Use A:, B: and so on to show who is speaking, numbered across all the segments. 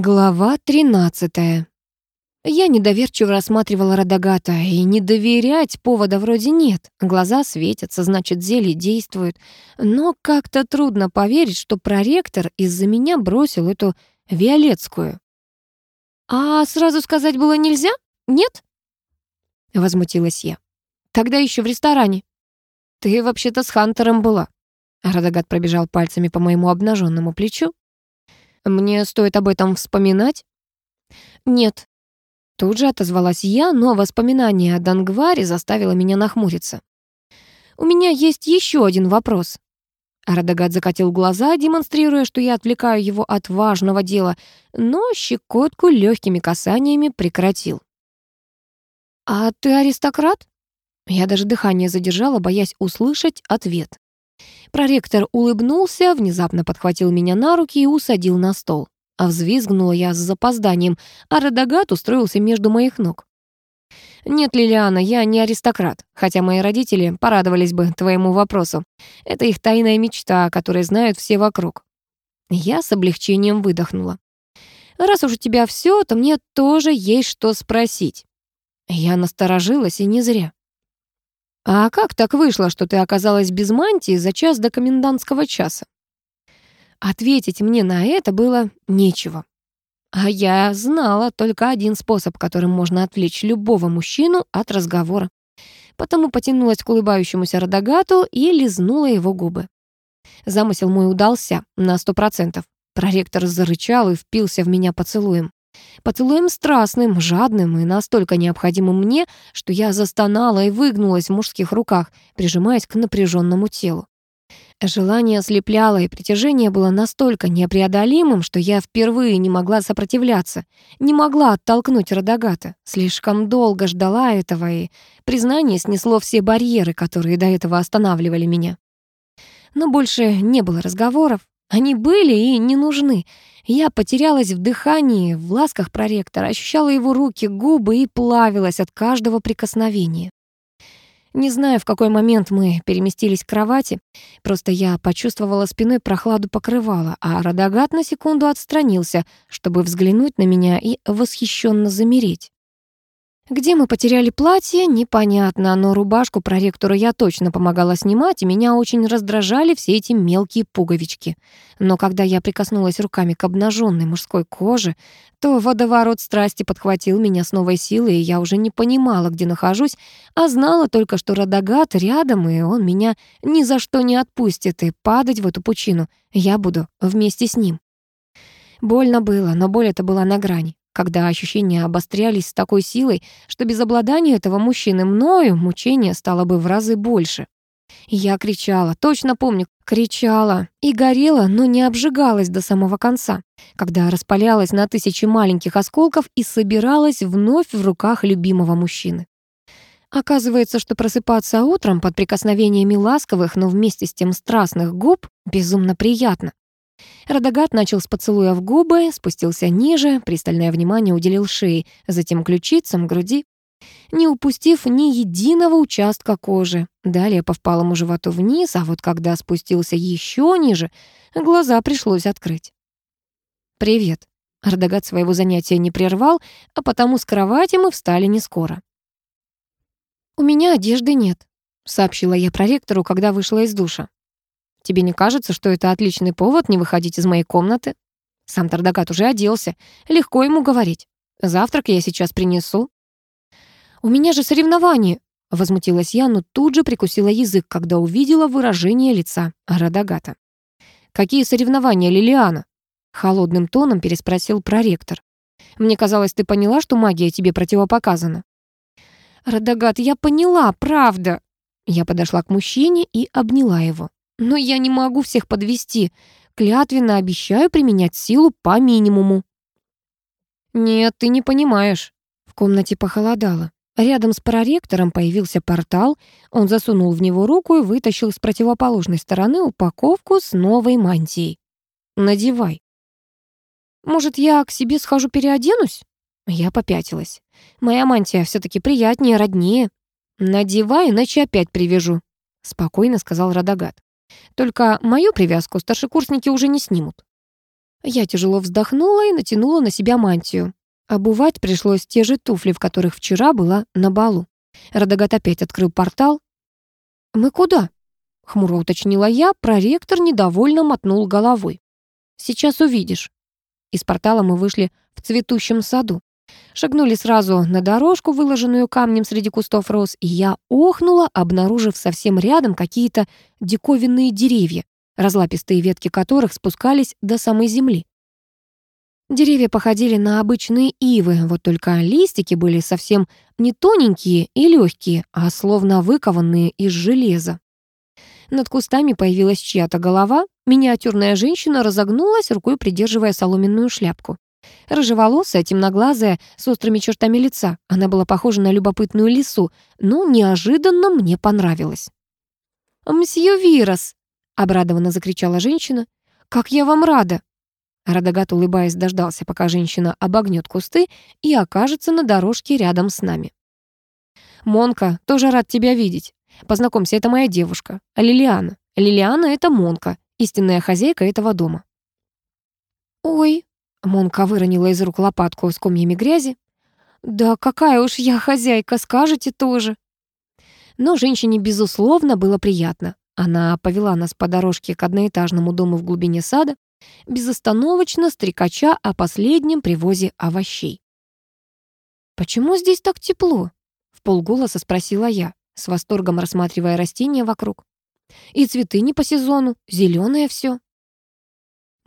A: Глава 13. Я недоверчиво рассматривала Радагата, и не доверять повода вроде нет. Глаза светятся, значит, зелье действует. Но как-то трудно поверить, что проректор из-за меня бросил эту Виолетскую. «А сразу сказать было нельзя? Нет?» Возмутилась я. «Тогда еще в ресторане». «Ты вообще-то с Хантером была». Радагат пробежал пальцами по моему обнаженному плечу. Мне стоит об этом вспоминать? Нет. Тут же отозвалась я, но воспоминание о Дангваре заставило меня нахмуриться. У меня есть еще один вопрос. Радагат закатил глаза, демонстрируя, что я отвлекаю его от важного дела, но щекотку легкими касаниями прекратил. «А ты аристократ?» Я даже дыхание задержала, боясь услышать ответ. Проректор улыбнулся, внезапно подхватил меня на руки и усадил на стол. А взвизгнула я с запозданием, а Радагат устроился между моих ног. «Нет, Лилиана, я не аристократ, хотя мои родители порадовались бы твоему вопросу. Это их тайная мечта, о которой знают все вокруг». Я с облегчением выдохнула. «Раз уж у тебя все, то мне тоже есть что спросить». Я насторожилась, и не зря. «А как так вышло, что ты оказалась без мантии за час до комендантского часа?» Ответить мне на это было нечего. А я знала только один способ, которым можно отвлечь любого мужчину от разговора. Потому потянулась к улыбающемуся Радагату и лизнула его губы. Замысел мой удался на сто процентов. Проректор зарычал и впился в меня поцелуем. Поцелуем страстным, жадным и настолько необходимым мне, что я застонала и выгнулась в мужских руках, прижимаясь к напряженному телу. Желание ослепляло, и притяжение было настолько непреодолимым, что я впервые не могла сопротивляться, не могла оттолкнуть Радагата. Слишком долго ждала этого, и признание снесло все барьеры, которые до этого останавливали меня. Но больше не было разговоров. Они были и не нужны. Я потерялась в дыхании, в ласках проректора, ощущала его руки, губы и плавилась от каждого прикосновения. Не знаю, в какой момент мы переместились к кровати, просто я почувствовала спиной прохладу покрывала, а Радагат на секунду отстранился, чтобы взглянуть на меня и восхищенно замереть. Где мы потеряли платье, непонятно, но рубашку проректору я точно помогала снимать, и меня очень раздражали все эти мелкие пуговички. Но когда я прикоснулась руками к обнаженной мужской коже, то водоворот страсти подхватил меня с новой силой, и я уже не понимала, где нахожусь, а знала только, что Радагат рядом, и он меня ни за что не отпустит, и падать в эту пучину я буду вместе с ним. Больно было, но боль эта была на грани когда ощущения обострялись с такой силой, что без обладания этого мужчины мною мучение стало бы в разы больше. Я кричала, точно помню, кричала и горела, но не обжигалась до самого конца, когда распалялась на тысячи маленьких осколков и собиралась вновь в руках любимого мужчины. Оказывается, что просыпаться утром под прикосновениями ласковых, но вместе с тем страстных губ безумно приятно. Радагат начал с поцелуя в губы, спустился ниже, пристальное внимание уделил шее, затем ключицам, груди, не упустив ни единого участка кожи. Далее по впалому животу вниз, а вот когда спустился еще ниже, глаза пришлось открыть. «Привет». Радагат своего занятия не прервал, а потому с кровати мы встали не скоро. «У меня одежды нет», — сообщила я проректору, когда вышла из душа. Тебе не кажется, что это отличный повод не выходить из моей комнаты? Сам Тардакат уже оделся. Легко ему говорить. Завтрак я сейчас принесу. У меня же соревнование, возмутилась я, но тут же прикусила язык, когда увидела выражение лица Радагата. Какие соревнования, Лилиана? холодным тоном переспросил проректор. Мне казалось, ты поняла, что магия тебе противопоказана. Радагат, я поняла, правда. Я подошла к мужчине и обняла его. Но я не могу всех подвести. Клятвенно обещаю применять силу по минимуму. Нет, ты не понимаешь. В комнате похолодало. Рядом с проректором появился портал. Он засунул в него руку и вытащил с противоположной стороны упаковку с новой мантией. Надевай. Может, я к себе схожу переоденусь? Я попятилась. Моя мантия все таки приятнее, роднее. Надевай, иначе опять привяжу, спокойно сказал Радагат. Только мою привязку старшекурсники уже не снимут. Я тяжело вздохнула и натянула на себя мантию. Обувать пришлось те же туфли, в которых вчера была на балу. Радагат опять открыл портал. «Мы куда?» — хмуро уточнила я, проректор недовольно мотнул головой. «Сейчас увидишь». Из портала мы вышли в цветущем саду. Шагнули сразу на дорожку, выложенную камнем среди кустов роз, и я охнула, обнаружив совсем рядом какие-то диковинные деревья, разлапистые ветки которых спускались до самой земли. Деревья походили на обычные ивы, вот только листики были совсем не тоненькие и легкие, а словно выкованные из железа. Над кустами появилась чья-то голова, миниатюрная женщина разогнулась, рукой придерживая соломенную шляпку. Рыжеволосая, темноглазая, с острыми чертами лица. Она была похожа на любопытную лису, но неожиданно мне понравилась. «Мсье Вирос!» — обрадованно закричала женщина. «Как я вам рада!» Радагат, улыбаясь, дождался, пока женщина обогнет кусты и окажется на дорожке рядом с нами. «Монка, тоже рад тебя видеть. Познакомься, это моя девушка, Лилиана. Лилиана — это Монка, истинная хозяйка этого дома». «Ой», — Монка выронила из рук лопатку с комьями грязи. «Да какая уж я хозяйка, скажете тоже». Но женщине, безусловно, было приятно. Она повела нас по дорожке к одноэтажному дому в глубине сада, безостановочно стрекача о последнем привозе овощей. «Почему здесь так тепло?» — в полголоса спросила я, с восторгом рассматривая растения вокруг. «И цветы не по сезону, зеленое все.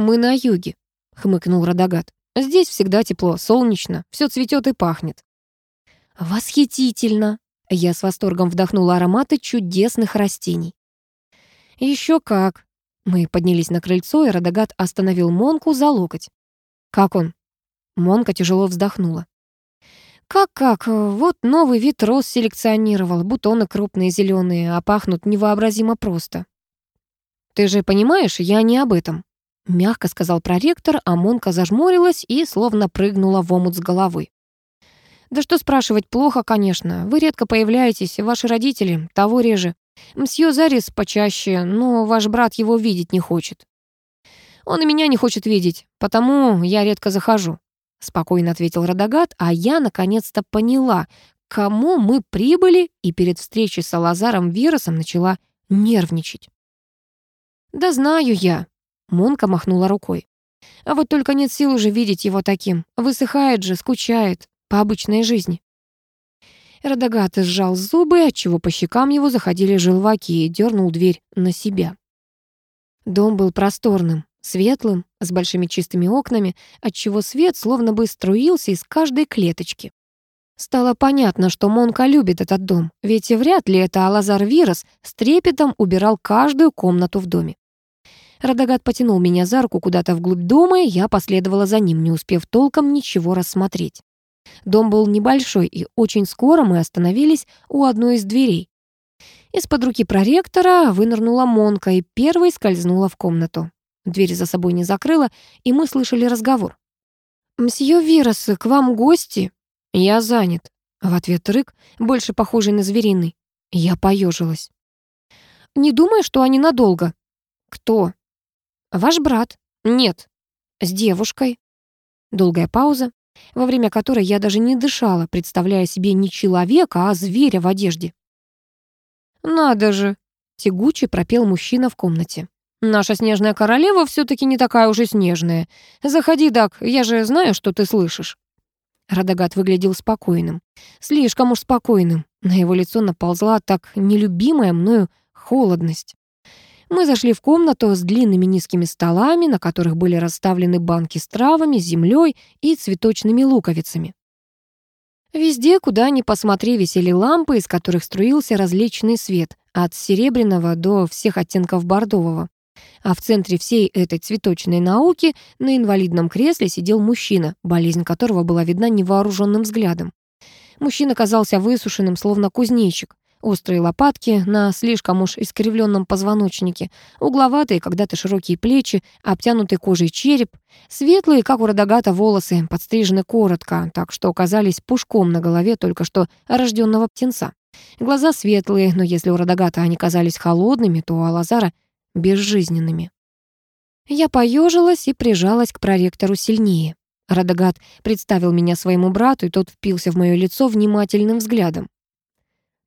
A: «Мы на юге», — хмыкнул Радагат. «Здесь всегда тепло, солнечно, все цветет и пахнет». «Восхитительно!» Я с восторгом вдохнула ароматы чудесных растений. Еще как!» Мы поднялись на крыльцо, и Радагат остановил Монку за локоть. «Как он?» Монка тяжело вздохнула. «Как-как? Вот новый вид роз селекционировал. Бутоны крупные, зеленые, а пахнут невообразимо просто». «Ты же понимаешь, я не об этом», — мягко сказал проректор, а Монка зажмурилась и словно прыгнула в омут с головы. «Да что спрашивать, плохо, конечно. Вы редко появляетесь, ваши родители того реже. Мсье Зарис почаще, но ваш брат его видеть не хочет. Он и меня не хочет видеть, потому я редко захожу. Спокойно ответил Радагат, а я наконец-то поняла, кому мы прибыли, и перед встречей с Алазаром Виросом начала нервничать. «Да знаю я», — Монка махнула рукой. «А вот только нет сил уже видеть его таким. Высыхает же, скучает по обычной жизни». Радагат сжал зубы, отчего по щекам его заходили желваки и дернул дверь на себя. Дом был просторным, светлым, с большими чистыми окнами, отчего свет словно бы струился из каждой клеточки. Стало понятно, что Монка любит этот дом, ведь вряд ли это Алазар Вирос с трепетом убирал каждую комнату в доме. Радагат потянул меня за руку куда-то вглубь дома, и я последовала за ним, не успев толком ничего рассмотреть. Дом был небольшой, и очень скоро мы остановились у одной из дверей. Из-под руки проректора вынырнула Монка и первой скользнула в комнату. Дверь за собой не закрыла, и мы слышали разговор. «Мсье Вирос, к вам гости?» «Я занят», — в ответ рык, больше похожий на звериный. Я поежилась. «Не думаю, что они надолго». «Кто?» «Ваш брат». «Нет». «С девушкой». Долгая пауза во время которой я даже не дышала, представляя себе не человека, а зверя в одежде. «Надо же!» — тягуче пропел мужчина в комнате. «Наша снежная королева все таки не такая уж и снежная. Заходи, Дак, я же знаю, что ты слышишь». Радагат выглядел спокойным. Слишком уж спокойным. На его лицо наползла так нелюбимая мною холодность. Мы зашли в комнату с длинными низкими столами, на которых были расставлены банки с травами, землей и цветочными луковицами. Везде, куда ни посмотри, висели лампы, из которых струился различный свет, от серебряного до всех оттенков бордового. А в центре всей этой цветочной науки на инвалидном кресле сидел мужчина, болезнь которого была видна невооруженным взглядом. Мужчина казался высушенным, словно кузнечик. Острые лопатки на слишком уж искривленном позвоночнике, угловатые когда-то широкие плечи, обтянутый кожей череп, светлые, как у Радагата, волосы, подстрижены коротко, так что казались пушком на голове только что рожденного птенца. Глаза светлые, но если у Радагата они казались холодными, то у Алазара — безжизненными. Я поежилась и прижалась к проректору сильнее. Радагат представил меня своему брату, и тот впился в мое лицо внимательным взглядом.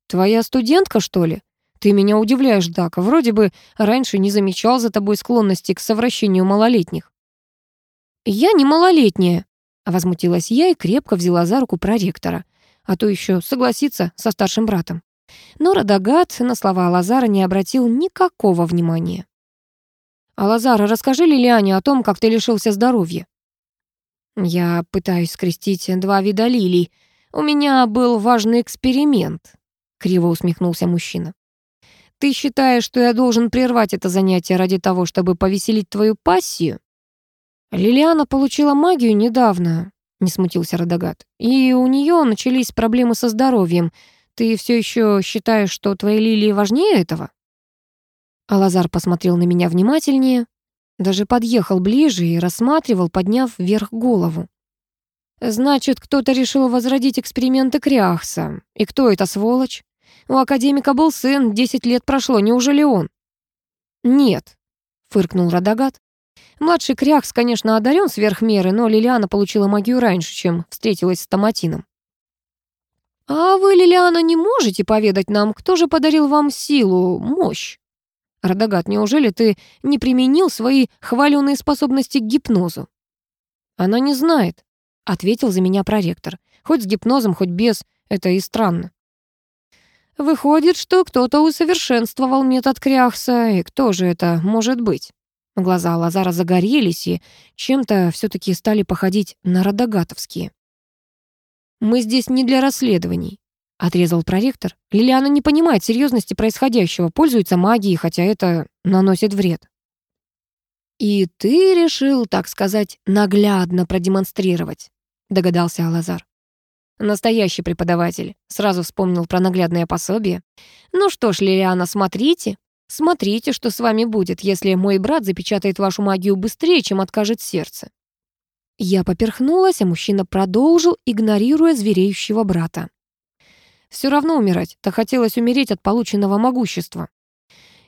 A: «Твоя студентка, что ли? Ты меня удивляешь, Дака. Вроде бы раньше не замечал за тобой склонности к совращению малолетних». «Я не малолетняя», — возмутилась я и крепко взяла за руку проректора, а то еще согласиться со старшим братом. Но Радагат на слова Лазара не обратил никакого внимания. «А Лазара, расскажи Лилиане о том, как ты лишился здоровья». «Я пытаюсь скрестить два вида лилий. У меня был важный эксперимент», — криво усмехнулся мужчина. «Ты считаешь, что я должен прервать это занятие ради того, чтобы повеселить твою пассию?» «Лилиана получила магию недавно», — не смутился Радагат. «И у нее начались проблемы со здоровьем. Ты все еще считаешь, что твои лилии важнее этого?» Алазар посмотрел на меня внимательнее, даже подъехал ближе и рассматривал, подняв вверх голову. «Значит, кто-то решил возродить эксперименты Кряхса. И кто это, сволочь? У академика был сын, десять лет прошло, неужели он?» «Нет», — фыркнул Радагат. «Младший Кряхс, конечно, одарен сверх меры, но Лилиана получила магию раньше, чем встретилась с Томатином». «А вы, Лилиана, не можете поведать нам, кто же подарил вам силу, мощь?» «Радагат, неужели ты не применил свои хваленые способности к гипнозу?» «Она не знает», — ответил за меня проректор. «Хоть с гипнозом, хоть без, это и странно». «Выходит, что кто-то усовершенствовал метод Кряхса, и кто же это может быть?» Глаза Лазара загорелись и чем-то все таки стали походить на радагатовские. «Мы здесь не для расследований», — отрезал проректор. «Лилиана не понимает серьезности происходящего, пользуется магией, хотя это наносит вред». «И ты решил, так сказать, наглядно продемонстрировать», — догадался Алазар. Настоящий преподаватель. Сразу вспомнил про наглядное пособие. «Ну что ж, Лилиана, смотрите. Смотрите, что с вами будет, если мой брат запечатает вашу магию быстрее, чем откажет сердце». Я поперхнулась, а мужчина продолжил, игнорируя звереющего брата. Все равно умирать, так хотелось умереть от полученного могущества.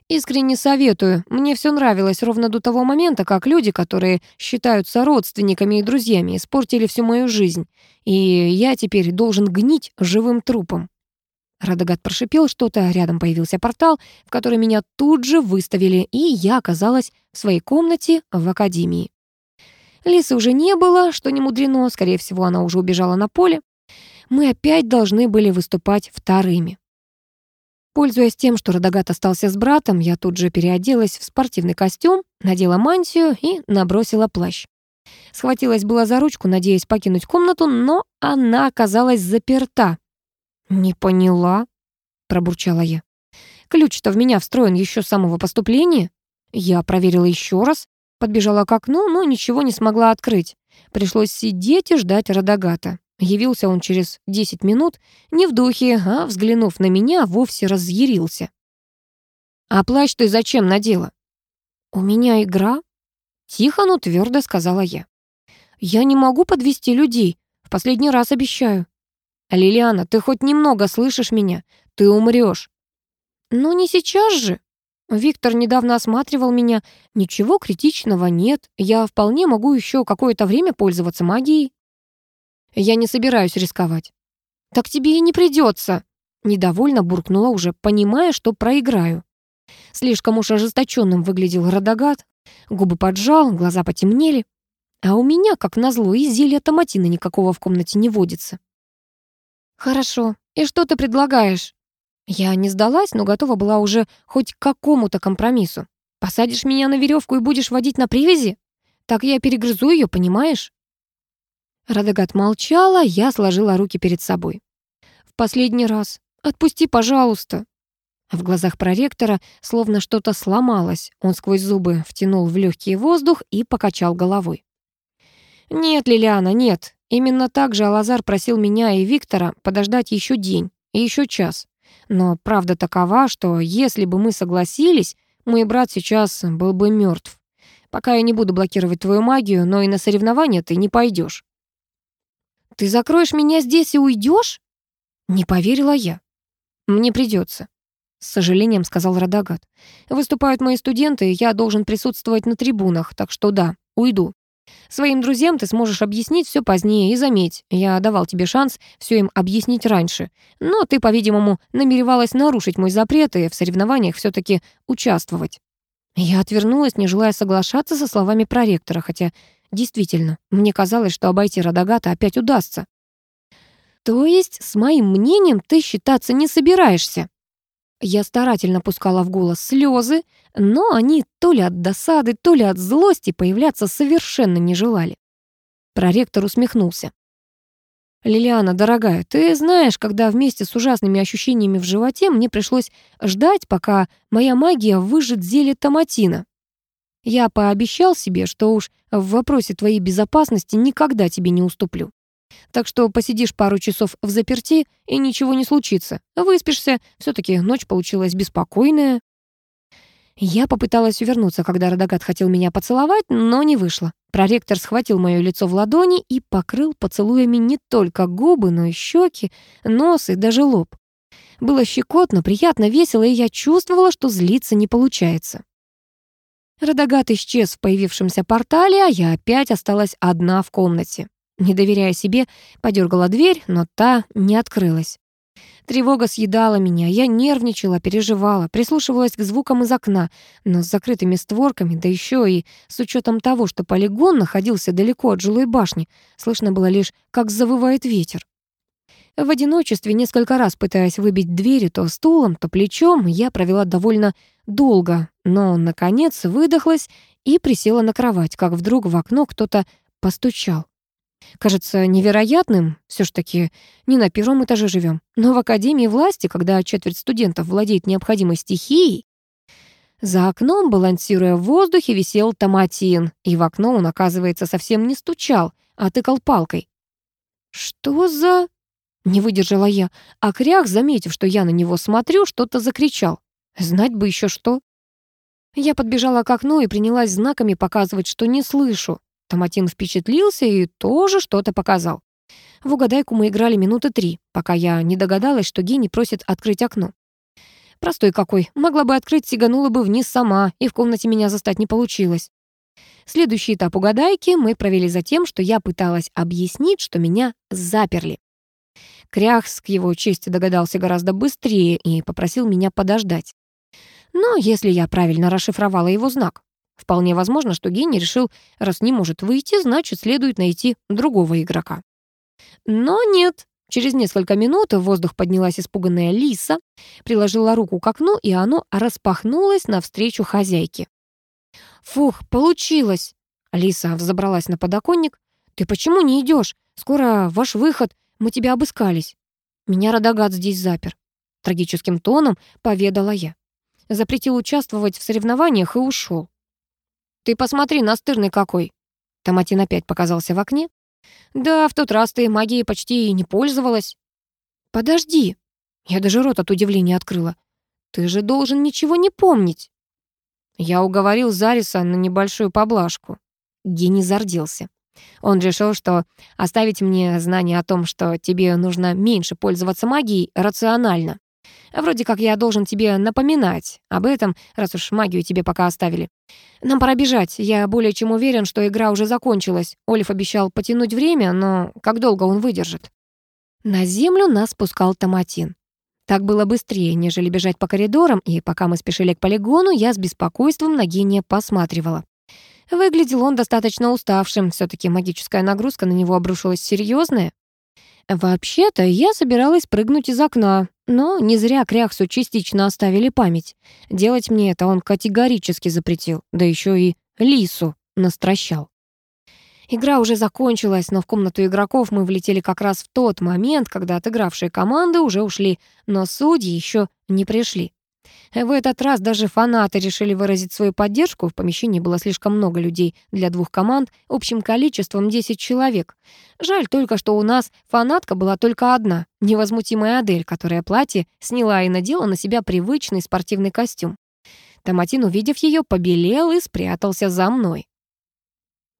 A: Искренне советую, мне все нравилось ровно до того момента, как люди, которые считаются родственниками и друзьями, испортили всю мою жизнь, и я теперь должен гнить живым трупом. Радагат прошипел что-то, рядом появился портал, в который меня тут же выставили, и я оказалась в своей комнате в академии. Лисы уже не было, что не мудрено, скорее всего, она уже убежала на поле. Мы опять должны были выступать вторыми. Пользуясь тем, что Радагат остался с братом, я тут же переоделась в спортивный костюм, надела мантию и набросила плащ. Схватилась была за ручку, надеясь покинуть комнату, но она оказалась заперта. «Не поняла», — пробурчала я. «Ключ-то в меня встроен еще с самого поступления». Я проверила еще раз, Подбежала к окну, но ничего не смогла открыть. Пришлось сидеть и ждать Радагата. Явился он через 10 минут, не в духе, а, взглянув на меня, вовсе разъярился. «А плащ ты зачем надела?» «У меня игра», — тихо, но твердо сказала я. «Я не могу подвести людей, в последний раз обещаю». «Лилиана, ты хоть немного слышишь меня? Ты умрешь. «Ну не сейчас же», Виктор недавно осматривал меня. Ничего критичного нет. Я вполне могу еще какое-то время пользоваться магией. Я не собираюсь рисковать. Так тебе и не придется. Недовольно буркнула уже, понимая, что проиграю. Слишком уж ожесточенным выглядел Радагат. Губы поджал, глаза потемнели. А у меня, как назло, и зелья томатина никакого в комнате не водится. «Хорошо. И что ты предлагаешь?» Я не сдалась, но готова была уже хоть к какому-то компромиссу. Посадишь меня на веревку и будешь водить на привязи? Так я перегрызу ее, понимаешь? Радагат молчала, я сложила руки перед собой. «В последний раз. Отпусти, пожалуйста». В глазах проректора словно что-то сломалось. Он сквозь зубы втянул в легкий воздух и покачал головой. «Нет, Лилиана, нет. Именно так же Алазар просил меня и Виктора подождать еще день и еще час. Но правда такова, что если бы мы согласились, мой брат сейчас был бы мертв. Пока я не буду блокировать твою магию, но и на соревнования ты не пойдешь. Ты закроешь меня здесь и уйдешь? Не поверила я. Мне придется. с сожалением сказал Радагат. «Выступают мои студенты, я должен присутствовать на трибунах, так что да, уйду. Своим друзьям ты сможешь объяснить все позднее, и заметь, я давал тебе шанс все им объяснить раньше. Но ты, по-видимому, намеревалась нарушить мой запрет и в соревнованиях все таки участвовать». Я отвернулась, не желая соглашаться со словами проректора, хотя действительно, мне казалось, что обойти Радагата опять удастся. «То есть с моим мнением ты считаться не собираешься?» Я старательно пускала в голос слезы, но они то ли от досады, то ли от злости появляться совершенно не желали. Проректор усмехнулся. «Лилиана, дорогая, ты знаешь, когда вместе с ужасными ощущениями в животе мне пришлось ждать, пока моя магия выжжет зелье томатина. Я пообещал себе, что уж в вопросе твоей безопасности никогда тебе не уступлю. Так что посидишь пару часов в заперти, и ничего не случится. Выспишься, все таки ночь получилась беспокойная. Я попыталась увернуться, когда Радагат хотел меня поцеловать, но не вышло. Проректор схватил мое лицо в ладони и покрыл поцелуями не только губы, но и щеки, нос и даже лоб. Было щекотно, приятно, весело, и я чувствовала, что злиться не получается. Радагат исчез в появившемся портале, а я опять осталась одна в комнате. Не доверяя себе, подергала дверь, но та не открылась. Тревога съедала меня, я нервничала, переживала, прислушивалась к звукам из окна, но с закрытыми створками, да еще и с учетом того, что полигон находился далеко от жилой башни, слышно было лишь, как завывает ветер. В одиночестве, несколько раз пытаясь выбить двери то стулом, то плечом, я провела довольно долго, но, наконец, выдохлась и присела на кровать, как вдруг в окно кто-то постучал. Кажется невероятным, все ж таки не на первом этаже живем, но в Академии власти, когда четверть студентов владеет необходимой стихией, за окном, балансируя в воздухе, висел томатин, и в окно он, оказывается, совсем не стучал, а тыкал палкой. «Что за...» — не выдержала я, а Крях, заметив, что я на него смотрю, что-то закричал. Знать бы еще что. Я подбежала к окну и принялась знаками показывать, что не слышу. Томатин впечатлился и тоже что-то показал. В угадайку мы играли минуты три, пока я не догадалась, что гений просит открыть окно. Простой какой. Могла бы открыть, сиганула бы вниз сама, и в комнате меня застать не получилось. Следующий этап угадайки мы провели за тем, что я пыталась объяснить, что меня заперли. Кряхс к его чести догадался гораздо быстрее и попросил меня подождать. Но если я правильно расшифровала его знак, Вполне возможно, что гений решил, раз не может выйти, значит, следует найти другого игрока. Но нет. Через несколько минут в воздух поднялась испуганная лиса, приложила руку к окну, и оно распахнулось навстречу хозяйке. «Фух, получилось!» Лиса взобралась на подоконник. «Ты почему не идешь? Скоро ваш выход, мы тебя обыскались». «Меня Радагат здесь запер», — трагическим тоном поведала я. Запретил участвовать в соревнованиях и ушел. «Ты посмотри, настырный какой!» Томатин опять показался в окне. «Да, в тот раз ты магией почти и не пользовалась». «Подожди!» Я даже рот от удивления открыла. «Ты же должен ничего не помнить!» Я уговорил Зариса на небольшую поблажку. Гений зарделся. Он решил, что оставить мне знание о том, что тебе нужно меньше пользоваться магией, рационально. Вроде как я должен тебе напоминать об этом, раз уж магию тебе пока оставили. Нам пора бежать. Я более чем уверен, что игра уже закончилась. Олив обещал потянуть время, но как долго он выдержит? На землю нас спускал Томатин. Так было быстрее, нежели бежать по коридорам, и пока мы спешили к полигону, я с беспокойством на гения посматривала. Выглядел он достаточно уставшим, все таки магическая нагрузка на него обрушилась серьезная. Вообще-то я собиралась прыгнуть из окна, но не зря Кряхсу частично оставили память. Делать мне это он категорически запретил, да еще и Лису настращал. Игра уже закончилась, но в комнату игроков мы влетели как раз в тот момент, когда отыгравшие команды уже ушли, но судьи еще не пришли. В этот раз даже фанаты решили выразить свою поддержку. В помещении было слишком много людей для двух команд, общим количеством 10 человек. Жаль только, что у нас фанатка была только одна, невозмутимая Адель, которая платье сняла и надела на себя привычный спортивный костюм. Томатин, увидев ее, побелел и спрятался за мной.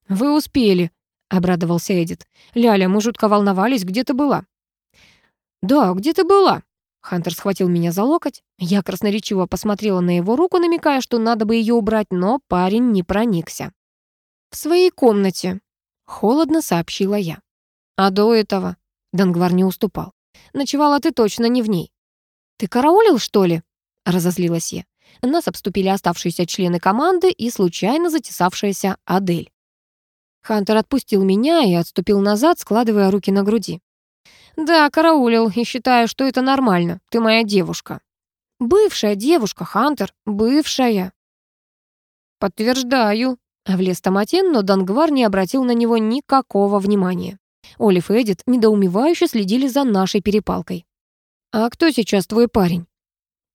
A: «Вы успели», — обрадовался Эдит. «Ляля, мы жутко волновались, где ты была?» «Да, где ты была?» Хантер схватил меня за локоть. Я красноречиво посмотрела на его руку, намекая, что надо бы ее убрать, но парень не проникся. «В своей комнате», — холодно сообщила я. «А до этого?» — Дангвар не уступал. «Ночевала ты точно не в ней». «Ты караулил, что ли?» — разозлилась я. Нас обступили оставшиеся члены команды и случайно затесавшаяся Адель. Хантер отпустил меня и отступил назад, складывая руки на груди. «Да, караулил, и считаю, что это нормально. Ты моя девушка». «Бывшая девушка, Хантер, бывшая». «Подтверждаю», — влез Томатин, но Дангвар не обратил на него никакого внимания. Олив и Эдит недоумевающе следили за нашей перепалкой. «А кто сейчас твой парень?»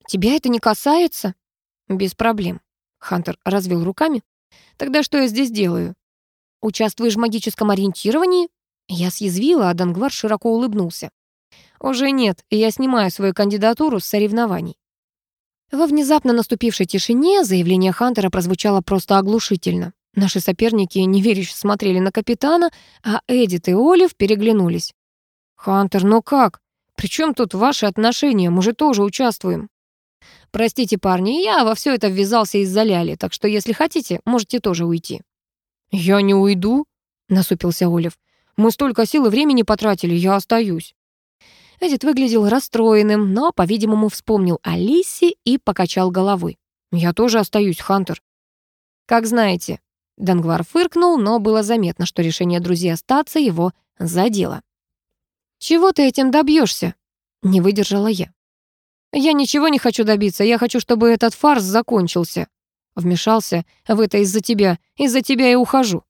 A: «Тебя это не касается?» «Без проблем», — Хантер развел руками. «Тогда что я здесь делаю?» «Участвуешь в магическом ориентировании?» Я съязвила, а Дангвар широко улыбнулся. «Уже нет, я снимаю свою кандидатуру с соревнований». Во внезапно наступившей тишине заявление Хантера прозвучало просто оглушительно. Наши соперники неверяще смотрели на капитана, а Эдит и Олив переглянулись. «Хантер, ну как? При чем тут ваши отношения? Мы же тоже участвуем». «Простите, парни, я во все это ввязался из-за Ляли, так что если хотите, можете тоже уйти». «Я не уйду», — насупился Олив. Мы столько сил и времени потратили, я остаюсь». Эдит выглядел расстроенным, но, по-видимому, вспомнил о Лисе и покачал головой. «Я тоже остаюсь, Хантер». «Как знаете». Дангвар фыркнул, но было заметно, что решение друзей остаться его задело. «Чего ты этим добьешься? не выдержала я. «Я ничего не хочу добиться, я хочу, чтобы этот фарс закончился». Вмешался в это из-за тебя, из-за тебя и ухожу.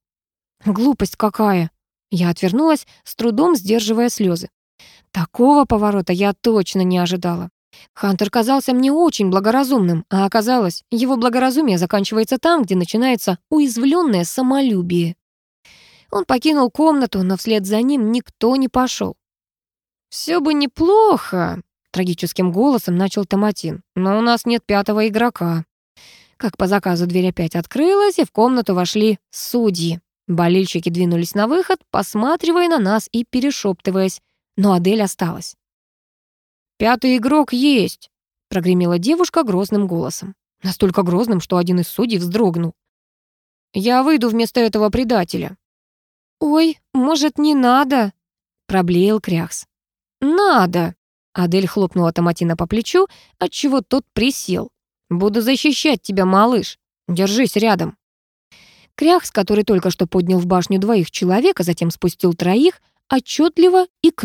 A: «Глупость какая!» Я отвернулась, с трудом сдерживая слезы. Такого поворота я точно не ожидала. Хантер казался мне очень благоразумным, а оказалось, его благоразумие заканчивается там, где начинается уязвленное самолюбие. Он покинул комнату, но вслед за ним никто не пошел. «Все бы неплохо», — трагическим голосом начал Томатин, «но у нас нет пятого игрока». Как по заказу дверь опять открылась, и в комнату вошли судьи. Болельщики двинулись на выход, посматривая на нас и перешептываясь, но Адель осталась. «Пятый игрок есть!» — прогремела девушка грозным голосом. Настолько грозным, что один из судей вздрогнул. «Я выйду вместо этого предателя». «Ой, может, не надо?» — проблеял Кряхс. «Надо!» — Адель хлопнула Томатина по плечу, отчего тот присел. «Буду защищать тебя, малыш. Держись рядом». Кряхс, который только что поднял в башню двоих человек, а затем спустил троих, отчетливо икнул.